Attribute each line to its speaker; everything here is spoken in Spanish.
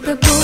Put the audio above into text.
Speaker 1: te